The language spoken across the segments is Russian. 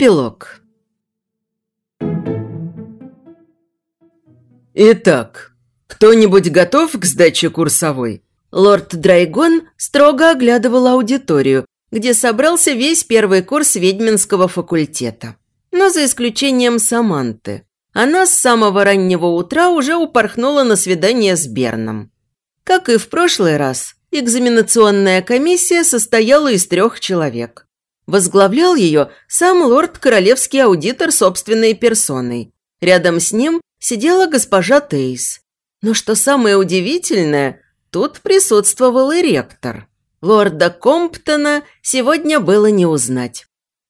Эпилог Итак, кто-нибудь готов к сдаче курсовой? Лорд Драйгон строго оглядывал аудиторию, где собрался весь первый курс ведьминского факультета. Но за исключением Саманты. Она с самого раннего утра уже упорхнула на свидание с Берном. Как и в прошлый раз, экзаменационная комиссия состояла из трех человек. Возглавлял ее сам лорд-королевский аудитор собственной персоной. Рядом с ним сидела госпожа Тейс. Но что самое удивительное, тут присутствовал и ректор. Лорда Комптона сегодня было не узнать.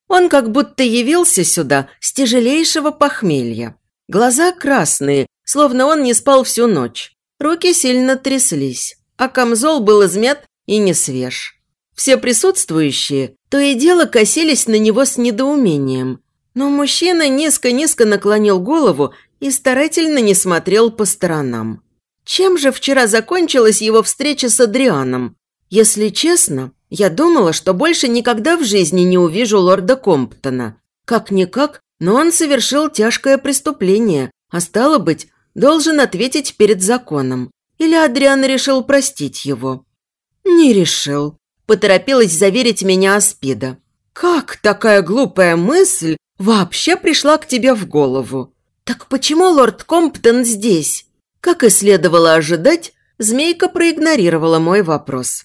Он как будто явился сюда с тяжелейшего похмелья. Глаза красные, словно он не спал всю ночь. Руки сильно тряслись, а камзол был измят и не свеж. Все присутствующие то и дело косились на него с недоумением. Но мужчина низко-низко наклонил голову и старательно не смотрел по сторонам. Чем же вчера закончилась его встреча с Адрианом? Если честно, я думала, что больше никогда в жизни не увижу лорда Комптона. Как-никак, но он совершил тяжкое преступление, а стало быть, должен ответить перед законом. Или Адриан решил простить его? Не решил поторопилась заверить меня Аспида. «Как такая глупая мысль вообще пришла к тебе в голову? Так почему лорд Комптон здесь?» Как и следовало ожидать, змейка проигнорировала мой вопрос.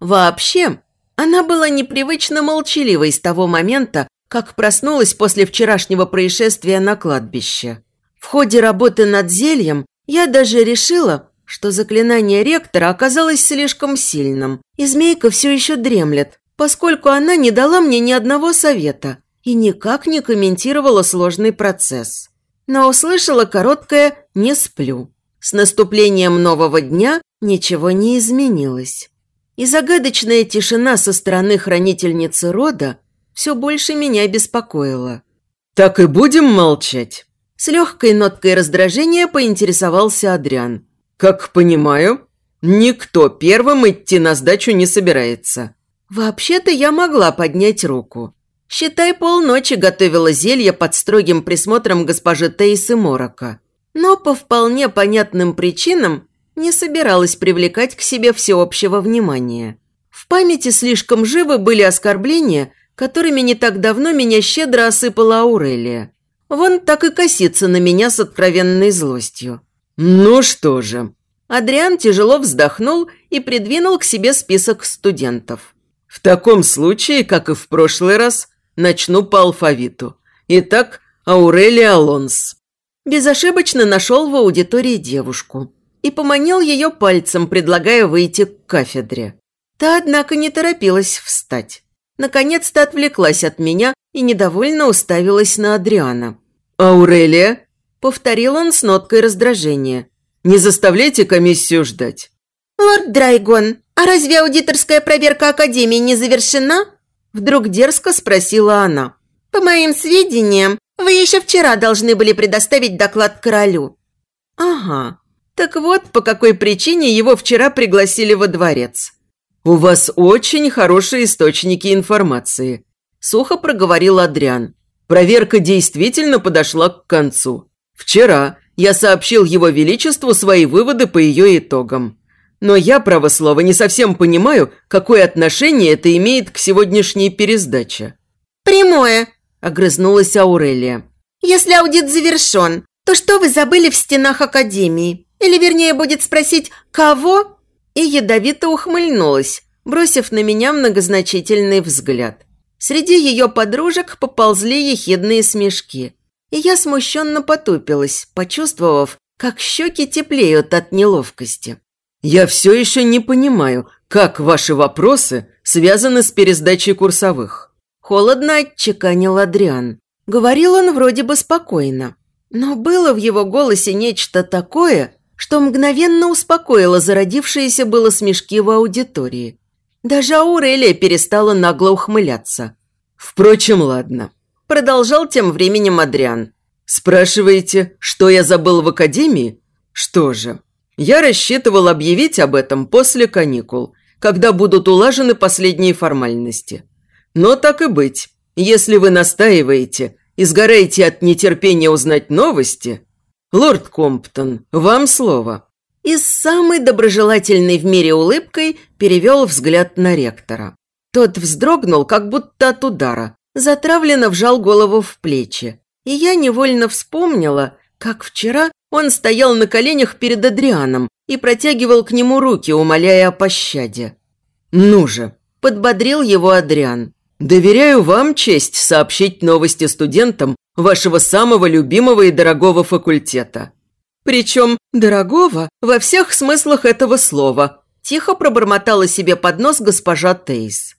Вообще, она была непривычно молчаливой с того момента, как проснулась после вчерашнего происшествия на кладбище. В ходе работы над зельем я даже решила, что заклинание ректора оказалось слишком сильным, и змейка все еще дремлет, поскольку она не дала мне ни одного совета и никак не комментировала сложный процесс. Но услышала короткое «не сплю». С наступлением нового дня ничего не изменилось. И загадочная тишина со стороны хранительницы рода все больше меня беспокоила. «Так и будем молчать?» С легкой ноткой раздражения поинтересовался Адриан. «Как понимаю, никто первым идти на сдачу не собирается». «Вообще-то я могла поднять руку. Считай, полночи готовила зелье под строгим присмотром госпожи Тейсы Морока. Но по вполне понятным причинам не собиралась привлекать к себе всеобщего внимания. В памяти слишком живы были оскорбления, которыми не так давно меня щедро осыпала Аурелия. Вон так и косится на меня с откровенной злостью. «Ну что же». Адриан тяжело вздохнул и придвинул к себе список студентов. «В таком случае, как и в прошлый раз, начну по алфавиту. Итак, Аурелия Алонс». Безошибочно нашел в аудитории девушку и поманил ее пальцем, предлагая выйти к кафедре. Та, однако, не торопилась встать. Наконец-то отвлеклась от меня и недовольно уставилась на Адриана. «Аурелия?» Повторил он с ноткой раздражения. «Не заставляйте комиссию ждать». «Лорд Драйгон, а разве аудиторская проверка Академии не завершена?» Вдруг дерзко спросила она. «По моим сведениям, вы еще вчера должны были предоставить доклад королю». «Ага. Так вот, по какой причине его вчера пригласили во дворец». «У вас очень хорошие источники информации», – сухо проговорил Адриан. «Проверка действительно подошла к концу. Вчера я сообщил его величеству свои выводы по ее итогам. Но я, право слово, не совсем понимаю, какое отношение это имеет к сегодняшней пересдаче». «Прямое», – огрызнулась Аурелия. «Если аудит завершен, то что вы забыли в стенах Академии? Или, вернее, будет спросить «кого?» И ядовито ухмыльнулась, бросив на меня многозначительный взгляд. Среди ее подружек поползли ехидные смешки и я смущенно потупилась, почувствовав, как щеки теплеют от неловкости. «Я все еще не понимаю, как ваши вопросы связаны с пересдачей курсовых». Холодно отчеканил Адриан. Говорил он вроде бы спокойно. Но было в его голосе нечто такое, что мгновенно успокоило зародившиеся было смешки в аудитории. Даже Аурелия перестала нагло ухмыляться. «Впрочем, ладно. Продолжал тем временем Адриан. «Спрашиваете, что я забыл в академии? Что же, я рассчитывал объявить об этом после каникул, когда будут улажены последние формальности. Но так и быть, Если вы настаиваете и сгораете от нетерпения узнать новости, лорд Комптон, вам слово». И с самой доброжелательной в мире улыбкой перевел взгляд на ректора. Тот вздрогнул, как будто от удара, затравленно вжал голову в плечи. И я невольно вспомнила, как вчера он стоял на коленях перед Адрианом и протягивал к нему руки, умоляя о пощаде. «Ну же!» – подбодрил его Адриан. «Доверяю вам честь сообщить новости студентам вашего самого любимого и дорогого факультета». «Причем дорогого во всех смыслах этого слова», – тихо пробормотала себе под нос госпожа Тейс.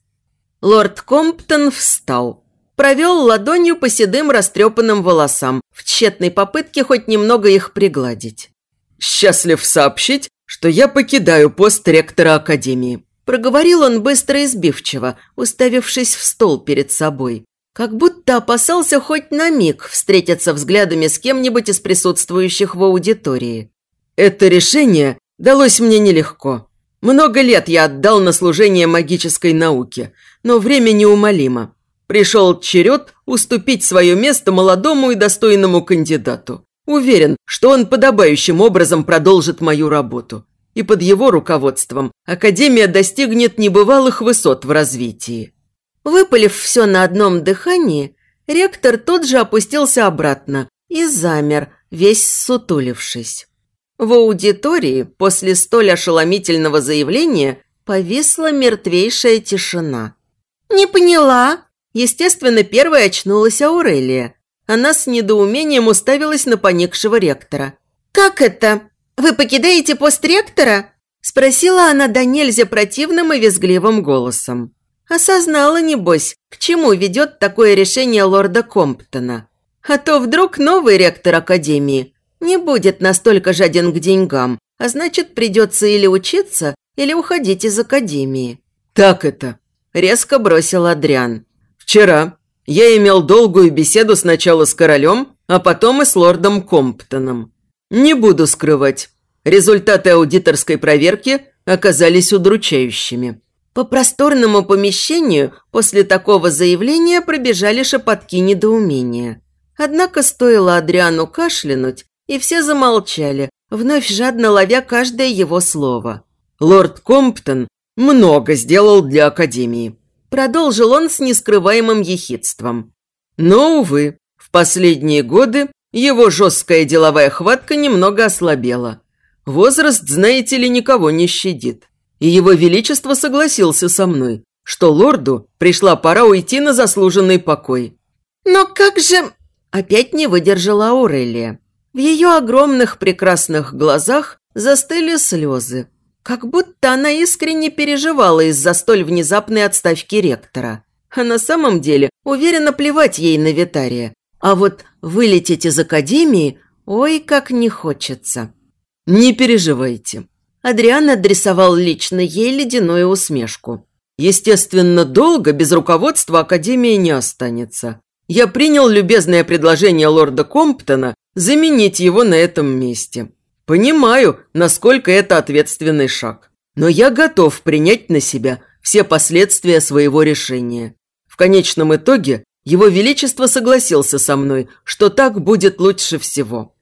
Лорд Комптон встал, провел ладонью по седым растрепанным волосам в тщетной попытке хоть немного их пригладить. «Счастлив сообщить, что я покидаю пост ректора Академии», проговорил он быстро и сбивчиво, уставившись в стол перед собой. Как будто опасался хоть на миг встретиться взглядами с кем-нибудь из присутствующих в аудитории. «Это решение далось мне нелегко. Много лет я отдал на служение магической науке, но время неумолимо. Пришел черед уступить свое место молодому и достойному кандидату. Уверен, что он подобающим образом продолжит мою работу. И под его руководством Академия достигнет небывалых высот в развитии. Выпалив все на одном дыхании, ректор тут же опустился обратно и замер, весь сутулившись. В аудитории после столь ошеломительного заявления повисла мертвейшая тишина. «Не поняла», Естественно, первой очнулась Аурелия. Она с недоумением уставилась на поникшего ректора. «Как это? Вы покидаете пост ректора?» Спросила она до нельзя противным и визгливым голосом. Осознала, небось, к чему ведет такое решение лорда Комптона. А то вдруг новый ректор Академии не будет настолько жаден к деньгам, а значит, придется или учиться, или уходить из Академии. «Так это», – резко бросил Адриан. Вчера я имел долгую беседу сначала с королем, а потом и с лордом Комптоном. Не буду скрывать, результаты аудиторской проверки оказались удручающими. По просторному помещению после такого заявления пробежали шепотки недоумения. Однако стоило Адриану кашлянуть, и все замолчали, вновь жадно ловя каждое его слово. Лорд Комптон много сделал для Академии. Продолжил он с нескрываемым ехидством. Но, увы, в последние годы его жесткая деловая хватка немного ослабела. Возраст, знаете ли, никого не щадит. И его величество согласился со мной, что лорду пришла пора уйти на заслуженный покой. «Но как же...» Опять не выдержала Аурелия. В ее огромных прекрасных глазах застыли слезы. Как будто она искренне переживала из-за столь внезапной отставки ректора. А на самом деле уверенно плевать ей на Витария. А вот вылететь из академии, ой, как не хочется. «Не переживайте». Адриан адресовал лично ей ледяную усмешку. «Естественно, долго без руководства Академии не останется. Я принял любезное предложение лорда Комптона заменить его на этом месте. Понимаю, насколько это ответственный шаг. Но я готов принять на себя все последствия своего решения. В конечном итоге его Величество согласился со мной, что так будет лучше всего.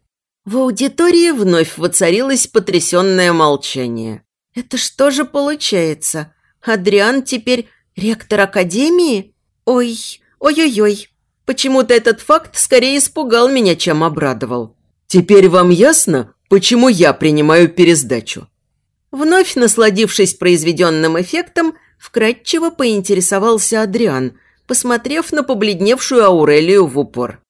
В аудитории вновь воцарилось потрясенное молчание. Это что же получается? Адриан теперь ректор Академии? Ой, ой-ой-ой. Почему-то этот факт скорее испугал меня, чем обрадовал. Теперь вам ясно, Почему я принимаю пересдачу?» Вновь насладившись произведенным эффектом, вкратчиво поинтересовался Адриан, посмотрев на побледневшую Аурелию в упор.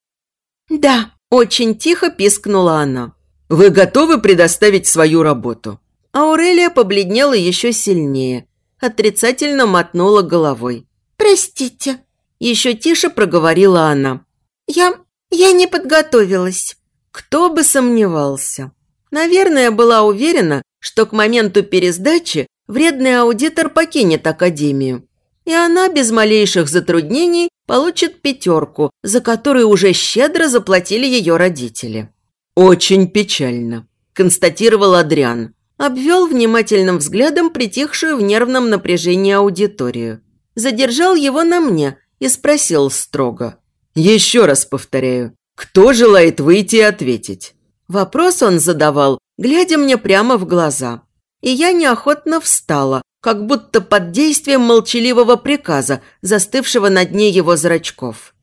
«Да», – очень тихо пискнула она. «Вы готовы предоставить свою работу?» Аурелия побледнела еще сильнее, отрицательно мотнула головой. «Простите», – еще тише проговорила она. «Я... я не подготовилась». Кто бы сомневался. Наверное, была уверена, что к моменту пересдачи вредный аудитор покинет Академию. И она без малейших затруднений получит пятерку, за которую уже щедро заплатили ее родители. «Очень печально», – констатировал Адриан. Обвел внимательным взглядом притихшую в нервном напряжении аудиторию. Задержал его на мне и спросил строго. «Еще раз повторяю, кто желает выйти и ответить?» Вопрос он задавал, глядя мне прямо в глаза. И я неохотно встала, как будто под действием молчаливого приказа, застывшего на дне его зрачков.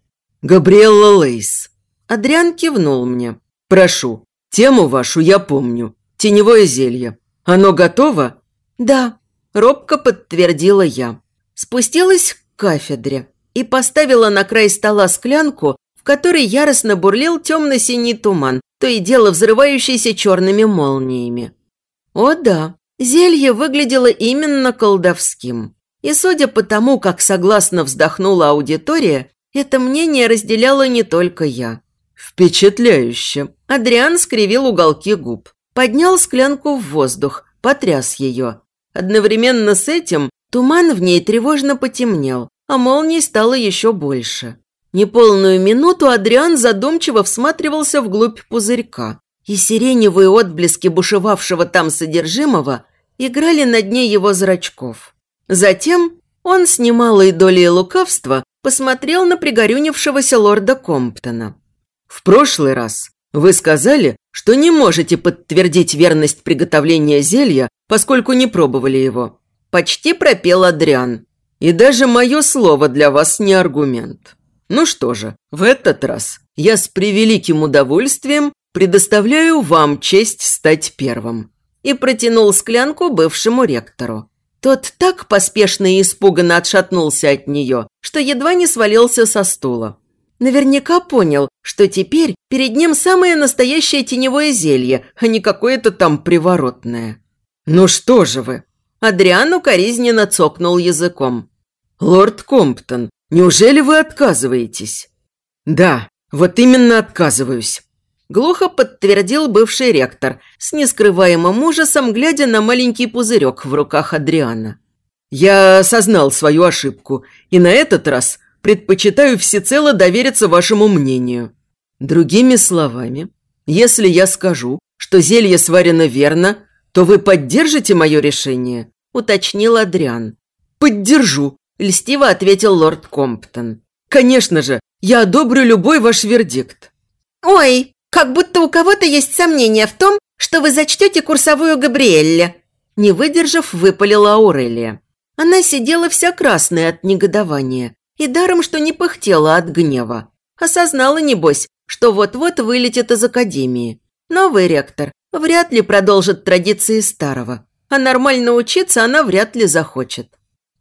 «Габриэлла Лейс». Адриан кивнул мне. «Прошу, тему вашу я помню. Теневое зелье. Оно готово?» «Да», – робко подтвердила я. Спустилась к кафедре и поставила на край стола склянку, в которой яростно бурлил темно-синий туман, то и дело взрывающийся черными молниями. О да, зелье выглядело именно колдовским. И судя по тому, как согласно вздохнула аудитория, это мнение разделяла не только я. «Впечатляюще!» Адриан скривил уголки губ, поднял склянку в воздух, потряс ее. Одновременно с этим туман в ней тревожно потемнел, а молний стало еще больше. Неполную минуту Адриан задумчиво всматривался вглубь пузырька, и сиреневые отблески бушевавшего там содержимого играли на дне его зрачков. Затем он с немалой долей лукавства посмотрел на пригорюнившегося лорда Комптона. «В прошлый раз вы сказали, что не можете подтвердить верность приготовления зелья, поскольку не пробовали его». Почти пропел Адриан. «И даже мое слово для вас не аргумент». Ну что же, в этот раз я с превеликим удовольствием предоставляю вам честь стать первым». И протянул склянку бывшему ректору. Тот так поспешно и испуганно отшатнулся от нее, что едва не свалился со стула. Наверняка понял, что теперь перед ним самое настоящее теневое зелье, а не какое-то там приворотное. «Ну что же вы?» Адриан укоризненно цокнул языком. «Лорд Комптон, Неужели вы отказываетесь?» «Да, вот именно отказываюсь», – глухо подтвердил бывший ректор, с нескрываемым ужасом глядя на маленький пузырек в руках Адриана. «Я осознал свою ошибку, и на этот раз предпочитаю всецело довериться вашему мнению. Другими словами, если я скажу, что зелье сварено верно, то вы поддержите мое решение?» – уточнил Адриан. «Поддержу», – льстиво ответил лорд Комптон. «Конечно же, я одобрю любой ваш вердикт». «Ой, как будто у кого-то есть сомнения в том, что вы зачтете курсовую Габриэлле». Не выдержав, выпалила Аурелия. Она сидела вся красная от негодования и даром, что не пыхтела от гнева. Осознала, небось, что вот-вот вылетит из академии. Новый ректор вряд ли продолжит традиции старого, а нормально учиться она вряд ли захочет.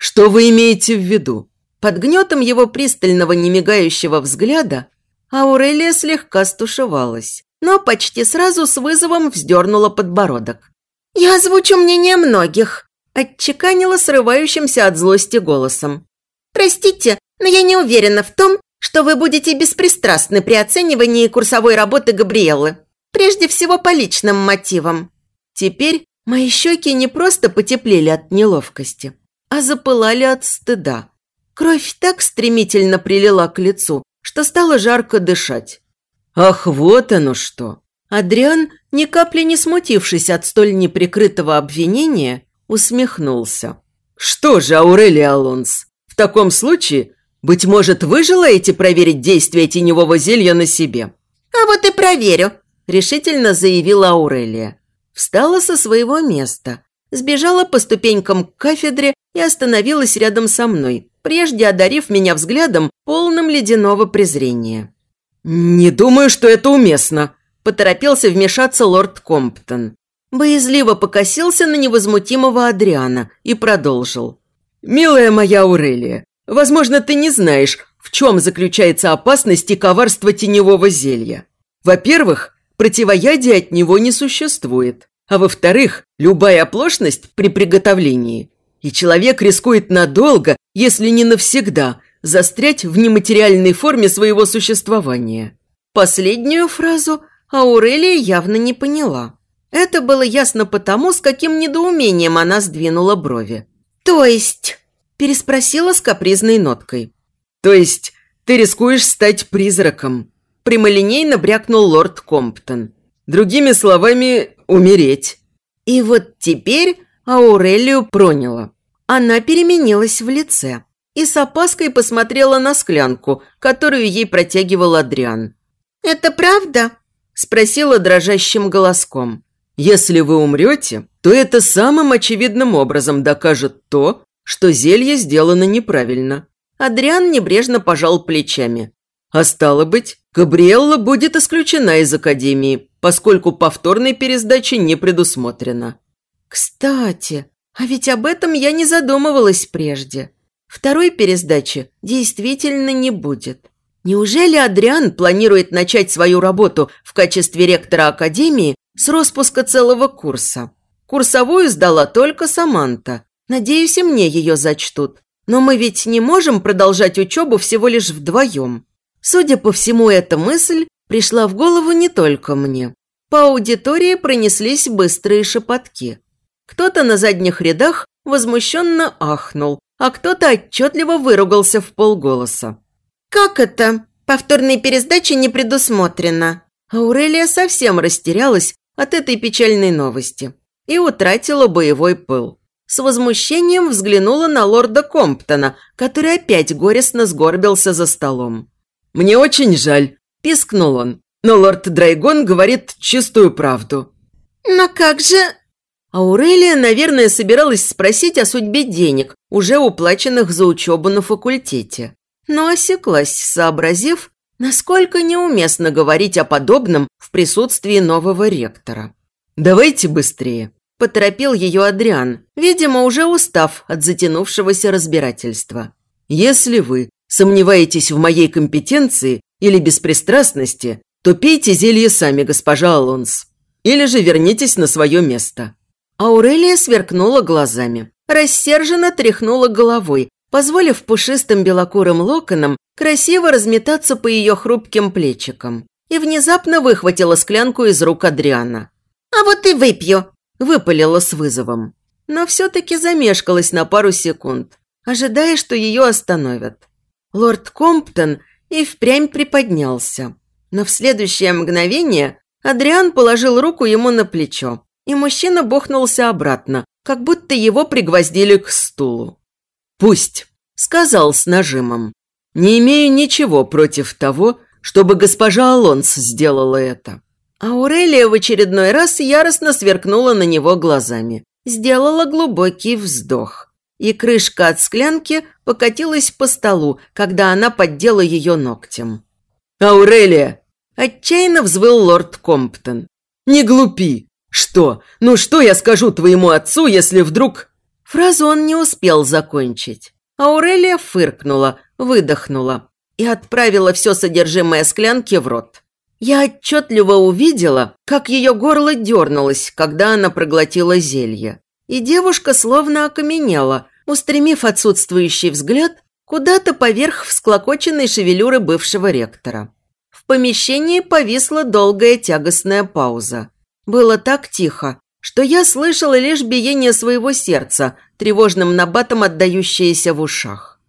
Что вы имеете в виду? Под гнетом его пристального немигающего взгляда Аурелия слегка стушевалась, но почти сразу с вызовом вздернула подбородок. «Я озвучу мнение многих», – отчеканила срывающимся от злости голосом. «Простите, но я не уверена в том, что вы будете беспристрастны при оценивании курсовой работы Габриэлы. Прежде всего по личным мотивам». Теперь мои щеки не просто потеплели от неловкости, а запылали от стыда. Кровь так стремительно прилила к лицу, что стало жарко дышать. «Ах, вот оно что!» Адриан, ни капли не смутившись от столь неприкрытого обвинения, усмехнулся. «Что же, Аурелия Алонс, в таком случае, быть может, вы желаете проверить действие теневого зелья на себе?» «А вот и проверю», – решительно заявила Аурелия. Встала со своего места, сбежала по ступенькам к кафедре и остановилась рядом со мной, прежде одарив меня взглядом, полным ледяного презрения. «Не думаю, что это уместно», – поторопился вмешаться лорд Комптон. Боязливо покосился на невозмутимого Адриана и продолжил. «Милая моя Аурелия, возможно, ты не знаешь, в чем заключается опасность и коварство теневого зелья. Во-первых, противоядия от него не существует. А во-вторых, любая оплошность при приготовлении. И человек рискует надолго, если не навсегда, застрять в нематериальной форме своего существования. Последнюю фразу Аурелия явно не поняла. Это было ясно потому, с каким недоумением она сдвинула брови. «То есть?» – переспросила с капризной ноткой. «То есть ты рискуешь стать призраком?» – прямолинейно брякнул лорд Комптон. «Другими словами, умереть». И вот теперь Аурелию проняло. Она переменилась в лице. и с опаской посмотрела на склянку, которую ей протягивал Адриан. «Это правда?» – спросила дрожащим голоском. «Если вы умрете, то это самым очевидным образом докажет то, что зелье сделано неправильно». Адриан небрежно пожал плечами. «А стало быть, Габриэлла будет исключена из Академии, поскольку повторной пересдачи не предусмотрено». «Кстати, а ведь об этом я не задумывалась прежде. Второй пересдачи действительно не будет. Неужели Адриан планирует начать свою работу в качестве ректора Академии с распуска целого курса? Курсовую сдала только Саманта. Надеюсь, и мне ее зачтут. Но мы ведь не можем продолжать учебу всего лишь вдвоем. Судя по всему, эта мысль пришла в голову не только мне. По аудитории пронеслись быстрые шепотки. Кто-то на задних рядах возмущенно ахнул, а кто-то отчетливо выругался в полголоса. «Как это? Повторной пересдачи не предусмотрено». Аурелия совсем растерялась от этой печальной новости и утратила боевой пыл. С возмущением взглянула на лорда Комптона, который опять горестно сгорбился за столом. «Мне очень жаль», – пискнул он. «Но лорд Драйгон говорит чистую правду». «Но как же...» Аурелия, наверное, собиралась спросить о судьбе денег, уже уплаченных за учебу на факультете но осеклась, сообразив, насколько неуместно говорить о подобном в присутствии нового ректора. «Давайте быстрее», – поторопил ее Адриан, видимо, уже устав от затянувшегося разбирательства. «Если вы сомневаетесь в моей компетенции или беспристрастности, то пейте зелье сами, госпожа Алонс, или же вернитесь на свое место». Аурелия сверкнула глазами, рассерженно тряхнула головой, позволив пушистым белокурым локонам красиво разметаться по ее хрупким плечикам, и внезапно выхватила склянку из рук Адриана. «А вот и выпью!» – выпалила с вызовом. Но все-таки замешкалась на пару секунд, ожидая, что ее остановят. Лорд Комптон и впрямь приподнялся. Но в следующее мгновение Адриан положил руку ему на плечо, и мужчина бухнулся обратно, как будто его пригвоздили к стулу. «Пусть», – сказал с нажимом. «Не имею ничего против того, чтобы госпожа Алонс сделала это». Аурелия в очередной раз яростно сверкнула на него глазами, сделала глубокий вздох. И крышка от склянки покатилась по столу, когда она поддела ее ногтем. «Аурелия!» – отчаянно взвыл лорд Комптон. «Не глупи! Что? Ну что я скажу твоему отцу, если вдруг...» Фразу он не успел закончить. Аурелия фыркнула, выдохнула и отправила все содержимое склянки в рот. Я отчетливо увидела, как ее горло дернулось, когда она проглотила зелье. И девушка словно окаменела, устремив отсутствующий взгляд куда-то поверх всклокоченной шевелюры бывшего ректора. В помещении повисла долгая тягостная пауза. Было так тихо, что я слышала лишь биение своего сердца, тревожным набатом отдающееся в ушах.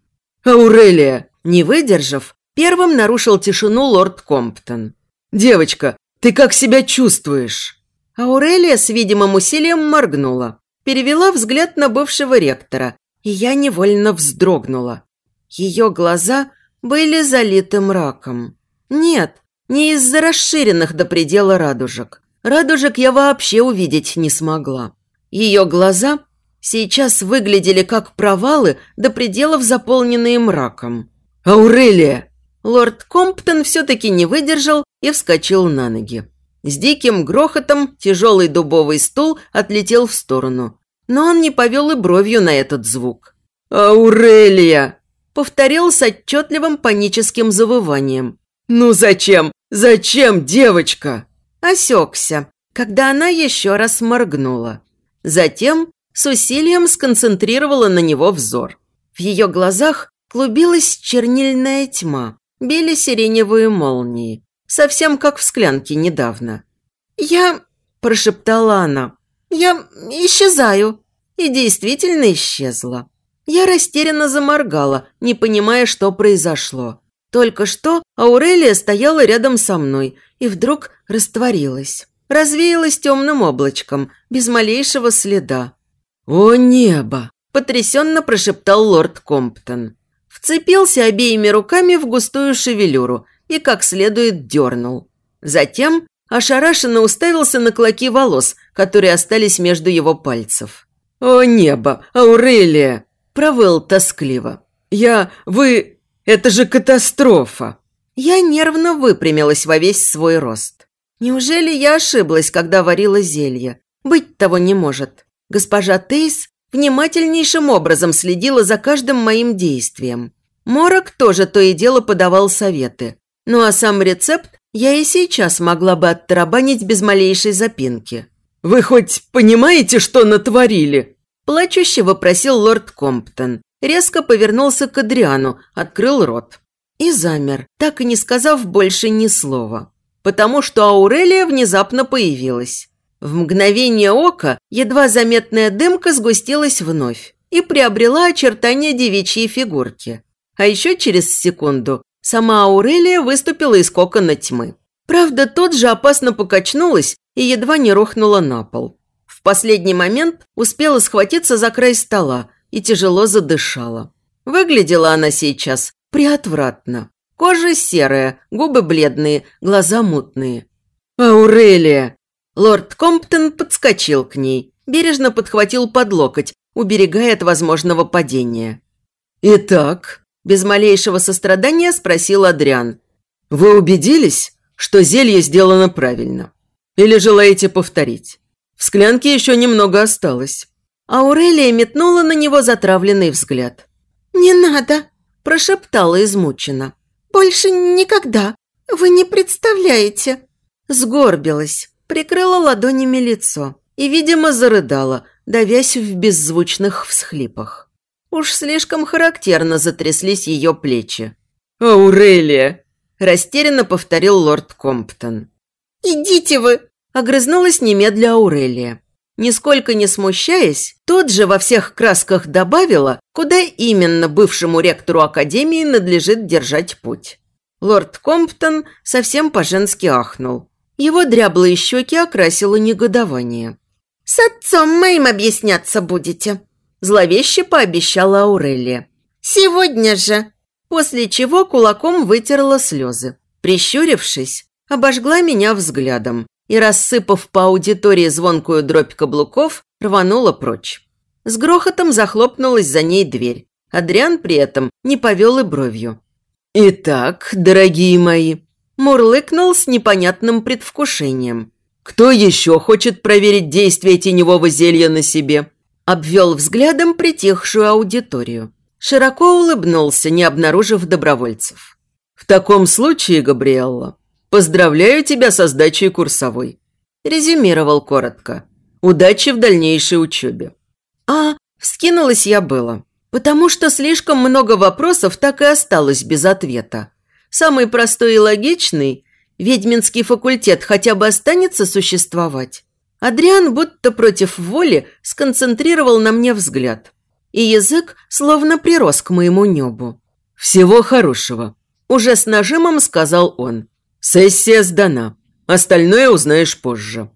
«Аурелия!» Не выдержав, первым нарушил тишину лорд Комптон. «Девочка, ты как себя чувствуешь?» Аурелия с видимым усилием моргнула, перевела взгляд на бывшего ректора, я невольно вздрогнула. Ее глаза были залиты мраком. Нет, не из-за расширенных до предела радужек. Радужек я вообще увидеть не смогла. Ее глаза сейчас выглядели как провалы до пределов, заполненные мраком. «Аурелия!» Лорд Комптон все-таки не выдержал и вскочил на ноги. С диким грохотом тяжелый дубовый стул отлетел в сторону. Но он не повел и бровью на этот звук. «Аурелия!» Повторил с отчетливым паническим завыванием. «Ну зачем? Зачем, девочка?» осекся, когда она еще раз моргнула. Затем с усилием сконцентрировала на него взор. В ее глазах клубилась чернильная тьма, били сиреневые молнии, совсем как в склянке недавно. «Я...» – прошептала она. «Я исчезаю». И действительно исчезла. Я растерянно заморгала, не понимая, что произошло. Только что Аурелия стояла рядом со мной и вдруг растворилась. Развеялась темным облачком, без малейшего следа. «О небо!» – потрясенно прошептал лорд Комптон. Вцепился обеими руками в густую шевелюру и как следует дернул. Затем ошарашенно уставился на клоки волос, которые остались между его пальцев. «О небо, Аурелия!» – провыл тоскливо. «Я... Вы... Это же катастрофа!» Я нервно выпрямилась во весь свой рост. Неужели я ошиблась, когда варила зелье? Быть того не может. Госпожа Тейс внимательнейшим образом следила за каждым моим действием. Морок тоже то и дело подавал советы. Ну а сам рецепт я и сейчас могла бы оттарабанить без малейшей запинки. «Вы хоть понимаете, что натворили?» Плачуще вопросил лорд Комптон. Резко повернулся к Адриану, открыл рот. И замер, так и не сказав больше ни слова. Потому что Аурелия внезапно появилась. В мгновение ока едва заметная дымка сгустилась вновь и приобрела очертания девичьей фигурки. А еще через секунду сама Аурелия выступила из кокона тьмы. Правда, тот же опасно покачнулась и едва не рухнула на пол. В последний момент успела схватиться за край стола и тяжело задышала. Выглядела она сейчас приотвратно. Кожа серая, губы бледные, глаза мутные. «Аурелия!» Лорд Комптон подскочил к ней, бережно подхватил под локоть, уберегая от возможного падения. «Итак?» – без малейшего сострадания спросил Адриан. «Вы убедились, что зелье сделано правильно? Или желаете повторить? В склянке еще немного осталось». Аурелия метнула на него затравленный взгляд. «Не надо!» – прошептала измученно. «Больше никогда! Вы не представляете!» Сгорбилась, прикрыла ладонями лицо и, видимо, зарыдала, давясь в беззвучных всхлипах. Уж слишком характерно затряслись ее плечи. «Аурелия!» – растерянно повторил лорд Комптон. «Идите вы!» – огрызнулась немедля Аурелия. Нисколько не смущаясь, тут же во всех красках добавила, куда именно бывшему ректору Академии надлежит держать путь. Лорд Комптон совсем по-женски ахнул. Его дряблые щеки окрасило негодование. «С отцом моим объясняться будете», – зловеще пообещала Аурелия. «Сегодня же». После чего кулаком вытерла слезы. Прищурившись, обожгла меня взглядом и, рассыпав по аудитории звонкую дробь каблуков, рванула прочь. С грохотом захлопнулась за ней дверь. Адриан при этом не повел и бровью. «Итак, дорогие мои», – мурлыкнул с непонятным предвкушением. «Кто еще хочет проверить действие теневого зелья на себе?» Обвел взглядом притихшую аудиторию. Широко улыбнулся, не обнаружив добровольцев. «В таком случае, Габриэлла, поздравляю тебя со сдачей курсовой», – резюмировал коротко. «Удачи в дальнейшей учебе». «А, вскинулась я было, потому что слишком много вопросов так и осталось без ответа. Самый простой и логичный – ведьминский факультет хотя бы останется существовать. Адриан будто против воли сконцентрировал на мне взгляд. И язык словно прирос к моему небу. «Всего хорошего», – уже с нажимом сказал он. «Сессия сдана. Остальное узнаешь позже».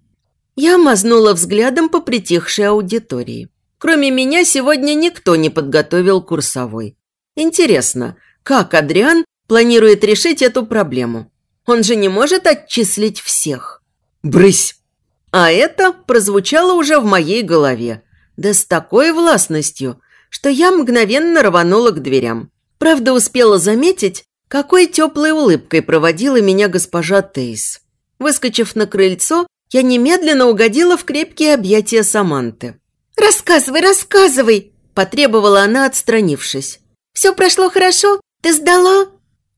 Я мазнула взглядом по притихшей аудитории. Кроме меня сегодня никто не подготовил курсовой. Интересно, как Адриан планирует решить эту проблему. Он же не может отчислить всех. «Брысь!» А это прозвучало уже в моей голове. Да с такой властностью, что я мгновенно рванула к дверям. Правда, успела заметить, какой теплой улыбкой проводила меня госпожа Тейс. Выскочив на крыльцо, я немедленно угодила в крепкие объятия Саманты. «Рассказывай, рассказывай!» – потребовала она, отстранившись. «Все прошло хорошо? Ты сдала?»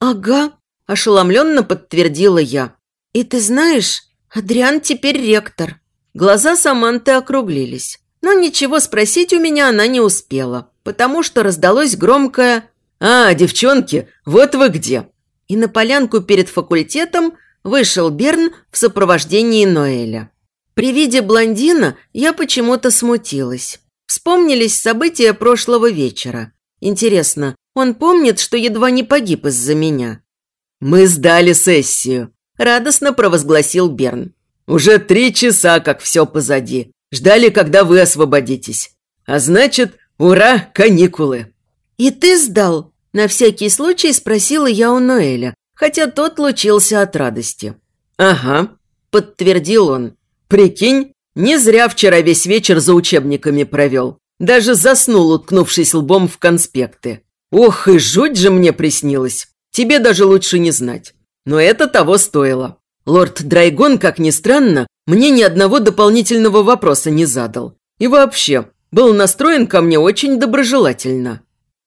«Ага», – ошеломленно подтвердила я. «И ты знаешь, Адриан теперь ректор». Глаза Саманты округлились. Но ничего спросить у меня она не успела, потому что раздалось громкое «А, девчонки, вот вы где!» И на полянку перед факультетом вышел Берн в сопровождении Ноэля. При виде блондина я почему-то смутилась. Вспомнились события прошлого вечера. Интересно, он помнит, что едва не погиб из-за меня. «Мы сдали сессию», – радостно провозгласил Берн. «Уже три часа, как все позади. Ждали, когда вы освободитесь. А значит, ура, каникулы!» «И ты сдал?» На всякий случай спросила я у Ноэля, хотя тот лучился от радости. «Ага», – подтвердил он. «Прикинь, не зря вчера весь вечер за учебниками провел. Даже заснул, уткнувшись лбом в конспекты. Ох, и жуть же мне приснилось. Тебе даже лучше не знать. Но это того стоило. Лорд Драйгон, как ни странно, мне ни одного дополнительного вопроса не задал. И вообще, был настроен ко мне очень доброжелательно.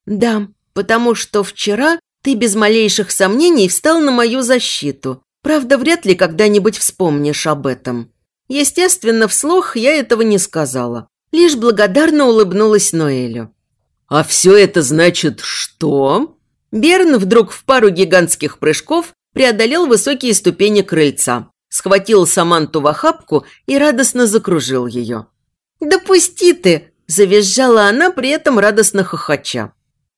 Да, потому что вчера ты без малейших сомнений встал на мою защиту. Правда, вряд ли когда-нибудь вспомнишь об этом. Естественно, вслух я этого не сказала. Лишь благодарно улыбнулась Ноэлю. «А все это значит что?» Берн вдруг в пару гигантских прыжков преодолел высокие ступени крыльца, схватил Саманту в охапку и радостно закружил ее. «Да ты!» – завизжала она, при этом радостно хохоча.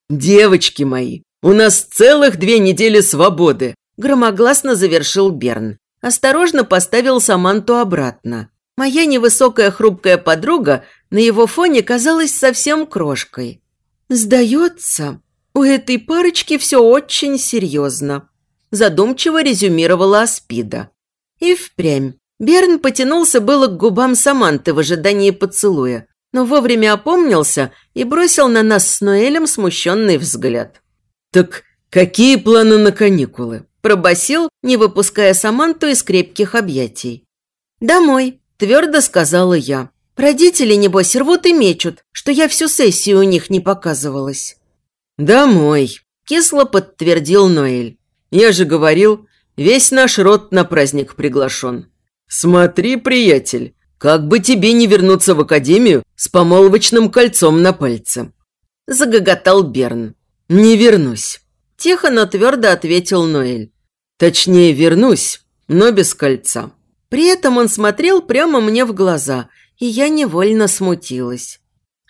«Девочки мои, у нас целых две недели свободы!» – громогласно завершил Берн. Осторожно поставил Саманту обратно. Моя невысокая хрупкая подруга на его фоне казалась совсем крошкой. «Сдается, у этой парочки все очень серьезно», задумчиво резюмировала Аспида. И впрямь. Берн потянулся было к губам Саманты в ожидании поцелуя, но вовремя опомнился и бросил на нас с Ноэлем смущенный взгляд. «Так какие планы на каникулы?» – пробасил, не выпуская Саманту из крепких объятий. «Домой», – твердо сказала я. «Родители, небось, рвут и мечут, что я всю сессию у них не показывалась». «Домой», – кисло подтвердил Ноэль. «Я же говорил, весь наш род на праздник приглашен. Смотри, приятель, как бы тебе не вернуться в академию с помолвочным кольцом на пальце?» Загоготал Берн. «Не вернусь», – тихо, но твердо ответил Ноэль. «Точнее, вернусь, но без кольца». При этом он смотрел прямо мне в глаза, и я невольно смутилась.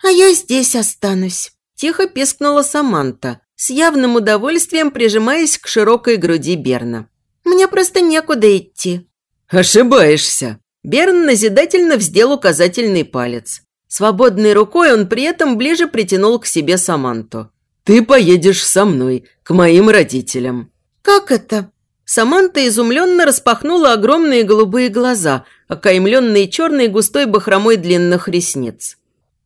«А я здесь останусь», – тихо пискнула Саманта, с явным удовольствием прижимаясь к широкой груди Берна. «Мне просто некуда идти». «Ошибаешься», Берн назидательно вздел указательный палец. Свободной рукой он при этом ближе притянул к себе Саманту. «Ты поедешь со мной, к моим родителям». «Как это?» Саманта изумленно распахнула огромные голубые глаза, окаймленные черной густой бахромой длинных ресниц.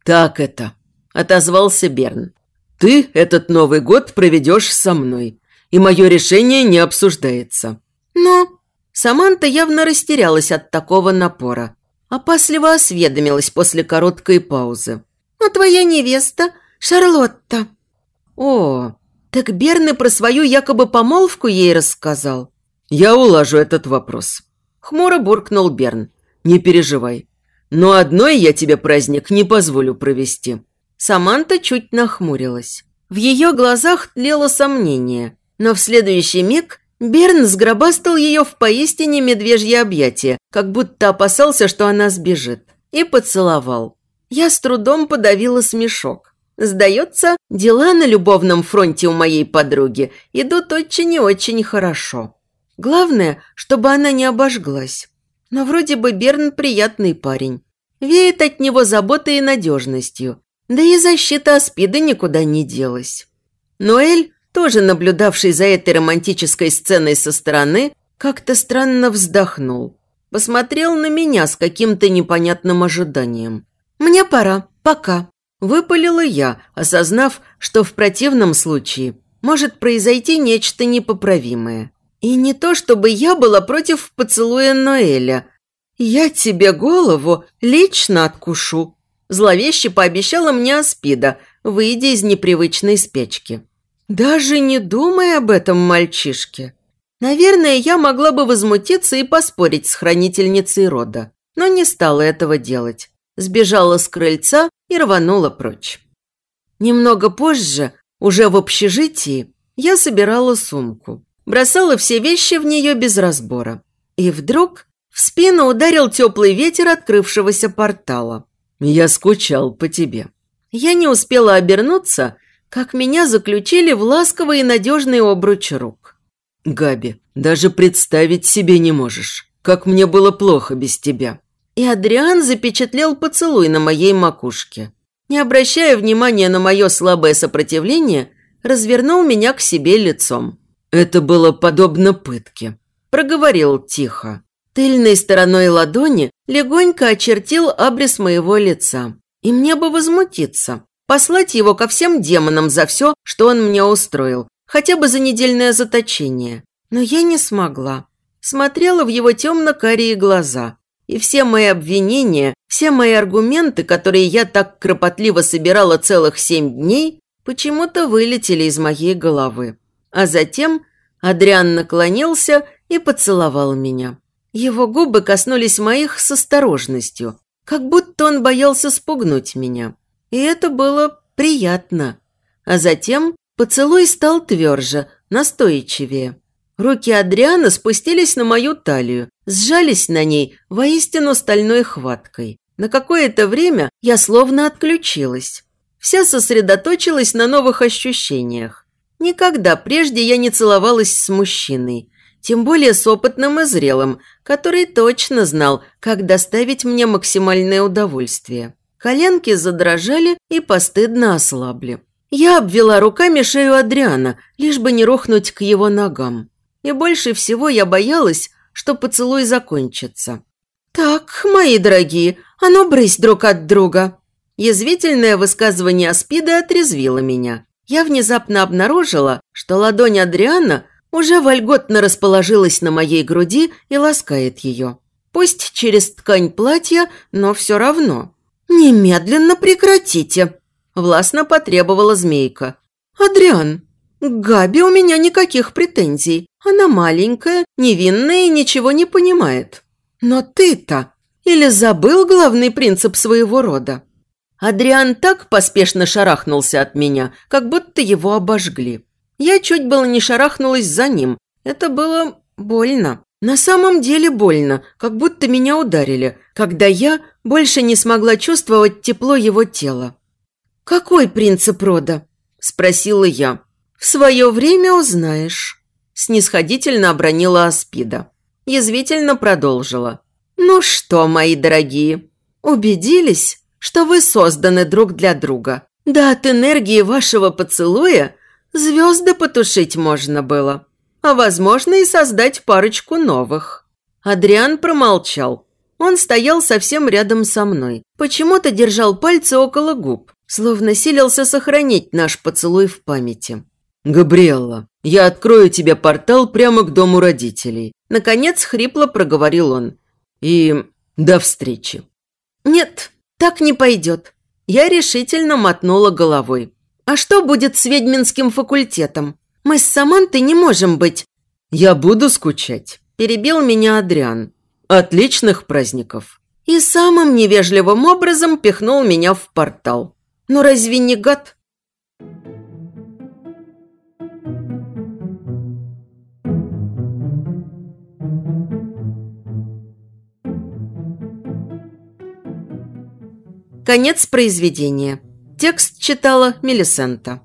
«Так это», – отозвался Берн. «Ты этот Новый год проведешь со мной, и мое решение не обсуждается». «Но...» Саманта явно растерялась от такого напора. Опасливо осведомилась после короткой паузы. «А твоя невеста Шарлотта?» «О, так Берны про свою якобы помолвку ей рассказал?» «Я улажу этот вопрос», – хмуро буркнул Берн. «Не переживай. Но одной я тебе праздник не позволю провести». Саманта чуть нахмурилась. В ее глазах тлело сомнение, но в следующий миг Берн сгробастал ее в поистине медвежье объятие, как будто опасался, что она сбежит, и поцеловал. Я с трудом подавила смешок. Сдается, дела на любовном фронте у моей подруги идут очень и очень хорошо. Главное, чтобы она не обожглась. Но вроде бы Берн приятный парень. Веет от него заботой и надежностью. Да и защита Аспида никуда не делась. Ноэль тоже наблюдавший за этой романтической сценой со стороны, как-то странно вздохнул. Посмотрел на меня с каким-то непонятным ожиданием. «Мне пора. Пока». Выпалила я, осознав, что в противном случае может произойти нечто непоправимое. И не то, чтобы я была против поцелуя Ноэля. «Я тебе голову лично откушу», – зловеще пообещала мне Аспида, выйдя из непривычной спячки. Даже не думай об этом, мальчишке. Наверное, я могла бы возмутиться и поспорить с хранительницей рода, но не стала этого делать. Сбежала с крыльца и рванула прочь. Немного позже, уже в общежитии, я собирала сумку. Бросала все вещи в нее без разбора. И вдруг в спину ударил теплый ветер открывшегося портала. «Я скучал по тебе». Я не успела обернуться – как меня заключили в ласковый и надежный обруч рук. «Габи, даже представить себе не можешь, как мне было плохо без тебя». И Адриан запечатлел поцелуй на моей макушке. Не обращая внимания на мое слабое сопротивление, развернул меня к себе лицом. «Это было подобно пытке», – проговорил тихо. Тыльной стороной ладони легонько очертил абрис моего лица. И мне бы возмутиться, послать его ко всем демонам за все, что он мне устроил, хотя бы за недельное заточение. Но я не смогла. Смотрела в его темно-карие глаза. И все мои обвинения, все мои аргументы, которые я так кропотливо собирала целых семь дней, почему-то вылетели из моей головы. А затем Адриан наклонился и поцеловал меня. Его губы коснулись моих с осторожностью, как будто он боялся спугнуть меня. И это было приятно. А затем поцелуй стал тверже, настойчивее. Руки Адриана спустились на мою талию, сжались на ней воистину стальной хваткой. На какое-то время я словно отключилась. Вся сосредоточилась на новых ощущениях. Никогда прежде я не целовалась с мужчиной, тем более с опытным и зрелым, который точно знал, как доставить мне максимальное удовольствие. Коленки задрожали и постыдно ослабли. Я обвела руками шею Адриана, лишь бы не рухнуть к его ногам. И больше всего я боялась, что поцелуй закончится. «Так, мои дорогие, а ну брысь друг от друга!» Язвительное высказывание Аспида отрезвило меня. Я внезапно обнаружила, что ладонь Адриана уже вольготно расположилась на моей груди и ласкает ее. Пусть через ткань платья, но все равно. «Немедленно прекратите!» – властно потребовала змейка. «Адриан, к Габи у меня никаких претензий. Она маленькая, невинная и ничего не понимает. Но ты-то или забыл главный принцип своего рода?» Адриан так поспешно шарахнулся от меня, как будто его обожгли. Я чуть было не шарахнулась за ним. Это было больно. На самом деле больно, как будто меня ударили, когда я больше не смогла чувствовать тепло его тела. «Какой принцип рода?» – спросила я. «В свое время узнаешь», – снисходительно обронила Аспида. Язвительно продолжила. «Ну что, мои дорогие, убедились, что вы созданы друг для друга? Да от энергии вашего поцелуя Звезды потушить можно было, а, возможно, и создать парочку новых. Адриан промолчал. Он стоял совсем рядом со мной. Почему-то держал пальцы около губ, словно силился сохранить наш поцелуй в памяти. «Габриэлла, я открою тебе портал прямо к дому родителей», наконец хрипло проговорил он. «И до встречи». «Нет, так не пойдет». Я решительно мотнула головой. «А что будет с ведьминским факультетом? Мы с Самантой не можем быть...» «Я буду скучать», – перебил меня Адриан. «Отличных праздников!» И самым невежливым образом пихнул меня в портал. «Ну разве не гад?» Конец произведения. Текст читала Мелисента.